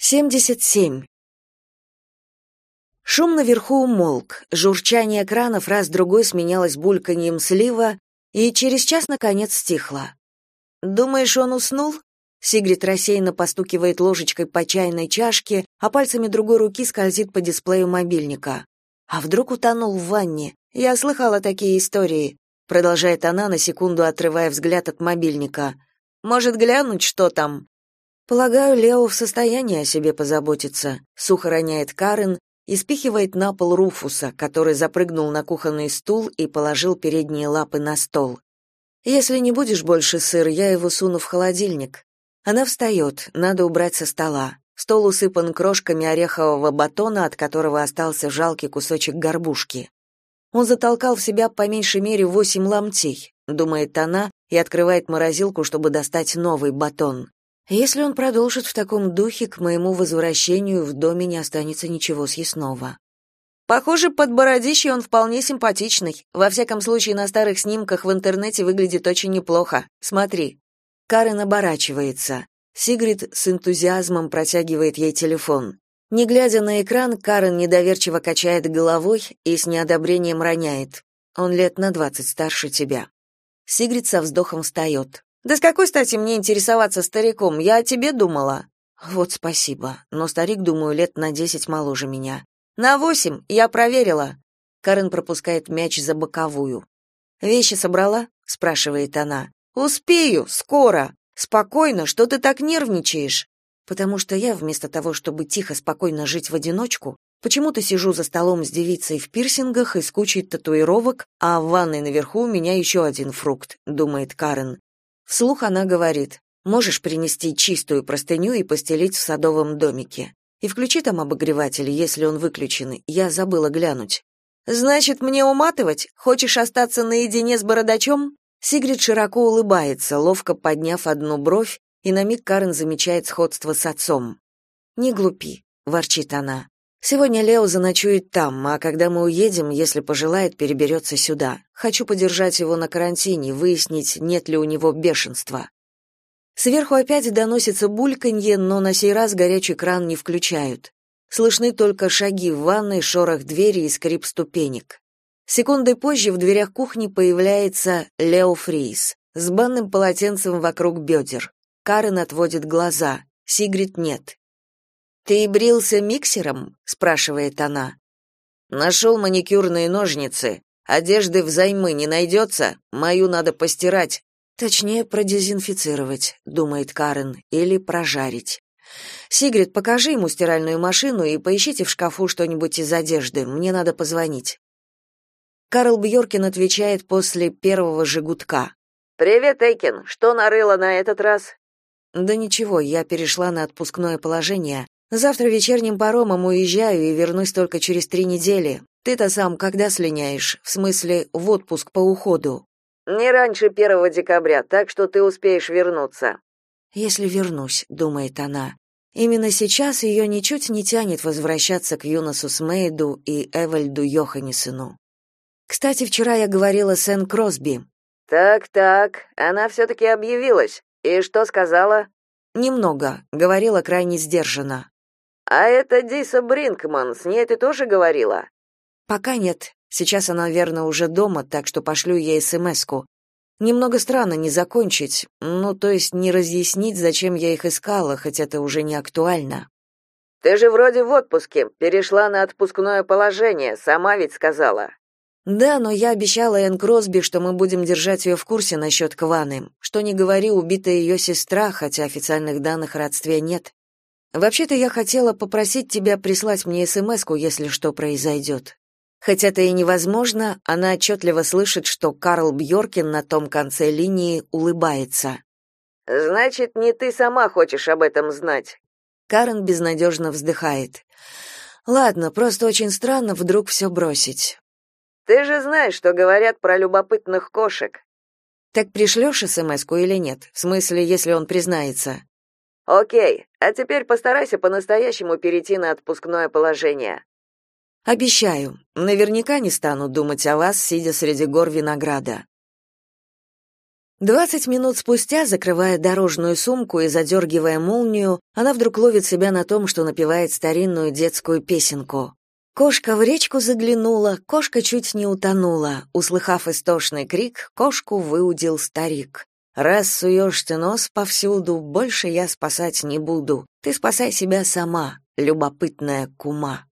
77. Шум наверху умолк, журчание кранов раз-другой сменялось бульканьем слива, и через час, наконец, стихло. «Думаешь, он уснул?» Сигрид рассеянно постукивает ложечкой по чайной чашке, а пальцами другой руки скользит по дисплею мобильника. «А вдруг утонул в ванне? Я слыхала такие истории», продолжает она, на секунду отрывая взгляд от мобильника. «Может, глянуть, что там?» Полагаю, Лео в состоянии о себе позаботиться, сухо роняет Карен и спихивает на пол Руфуса, который запрыгнул на кухонный стул и положил передние лапы на стол. Если не будешь больше сыр, я его суну в холодильник. Она встает, надо убрать со стола. Стол усыпан крошками орехового батона, от которого остался жалкий кусочек горбушки. Он затолкал в себя по меньшей мере восемь ломтей, думает она, и открывает морозилку, чтобы достать новый батон. Если он продолжит в таком духе, к моему возвращению в доме не останется ничего съестного. Похоже, под бородищей он вполне симпатичный. Во всяком случае, на старых снимках в интернете выглядит очень неплохо. Смотри. Карен оборачивается. Сигрид с энтузиазмом протягивает ей телефон. Не глядя на экран, Карен недоверчиво качает головой и с неодобрением роняет. Он лет на двадцать старше тебя. Сигрид со вздохом встает. Да с какой стати мне интересоваться стариком? Я о тебе думала. Вот спасибо. Но старик, думаю, лет на десять моложе меня. На восемь, я проверила. Карен пропускает мяч за боковую. Вещи собрала? спрашивает она. Успею, скоро. Спокойно, что ты так нервничаешь? Потому что я вместо того, чтобы тихо, спокойно жить в одиночку, почему-то сижу за столом с девицей в пирсингах и с кучей татуировок, а в ванной наверху у меня еще один фрукт, думает Карен. Вслух она говорит: "Можешь принести чистую простыню и постелить в садовом домике. И включи там обогреватель, если он выключен. Я забыла глянуть". Значит, мне уматывать? Хочешь остаться наедине с бородачом? Сигрид широко улыбается, ловко подняв одну бровь, и на миг Карен замечает сходство с отцом. «Не глупи», — ворчит она. «Сегодня Лео заночует там, а когда мы уедем, если пожелает, переберется сюда. Хочу подержать его на карантине, выяснить, нет ли у него бешенства». Сверху опять доносится бульканье, но на сей раз горячий кран не включают. Слышны только шаги в ванной, шорох двери и скрип ступенек. Секундой позже в дверях кухни появляется Лео Фрис с банным полотенцем вокруг бедер. Карен отводит глаза. Сигрид нет. «Ты брился миксером?» — спрашивает она. «Нашел маникюрные ножницы. Одежды взаймы не найдется? Мою надо постирать». «Точнее, продезинфицировать», — думает Карен, — «или прожарить». «Сигрид, покажи ему стиральную машину и поищите в шкафу что-нибудь из одежды. Мне надо позвонить». Карл Бьоркин отвечает после первого же гудка. «Привет, Эйкин. Что нарыло на этот раз?» «Да ничего, я перешла на отпускное положение. Завтра вечерним паромом уезжаю и вернусь только через три недели. Ты-то сам когда слиняешь? В смысле, в отпуск по уходу? Не раньше первого декабря, так что ты успеешь вернуться. Если вернусь, думает она. Именно сейчас ее ничуть не тянет возвращаться к Юносу Смейду и Эвальду Йоханнесену. Кстати, вчера я говорила с Энн Кросби. Так-так, она все-таки объявилась. И что сказала? Немного, говорила крайне сдержанно. А это Диса Бринкман, с ней ты тоже говорила? Пока нет. Сейчас она, верно, уже дома, так что пошлю ей СМСку. Немного странно не закончить, ну, то есть не разъяснить, зачем я их искала, хоть это уже не актуально. Ты же вроде в отпуске, перешла на отпускное положение, сама ведь сказала. Да, но я обещала Энн Кросби, что мы будем держать ее в курсе насчет Кваны. Что не говори, убита ее сестра, хотя официальных данных родстве нет. Вообще-то я хотела попросить тебя прислать мне СМСку, если что произойдет. Хотя это и невозможно, она отчетливо слышит, что Карл Бьоркин на том конце линии улыбается. Значит, не ты сама хочешь об этом знать. Карен безнадежно вздыхает. Ладно, просто очень странно вдруг все бросить. Ты же знаешь, что говорят про любопытных кошек. Так пришлешь СМСку или нет? В смысле, если он признается? Окей, а теперь постарайся по-настоящему перейти на отпускное положение. Обещаю. Наверняка не стану думать о вас, сидя среди гор винограда. Двадцать минут спустя, закрывая дорожную сумку и задергивая молнию, она вдруг ловит себя на том, что напевает старинную детскую песенку. Кошка в речку заглянула, кошка чуть не утонула. Услыхав истошный крик, кошку выудил старик. «Раз суешь ты нос повсюду, больше я спасать не буду. Ты спасай себя сама, любопытная кума».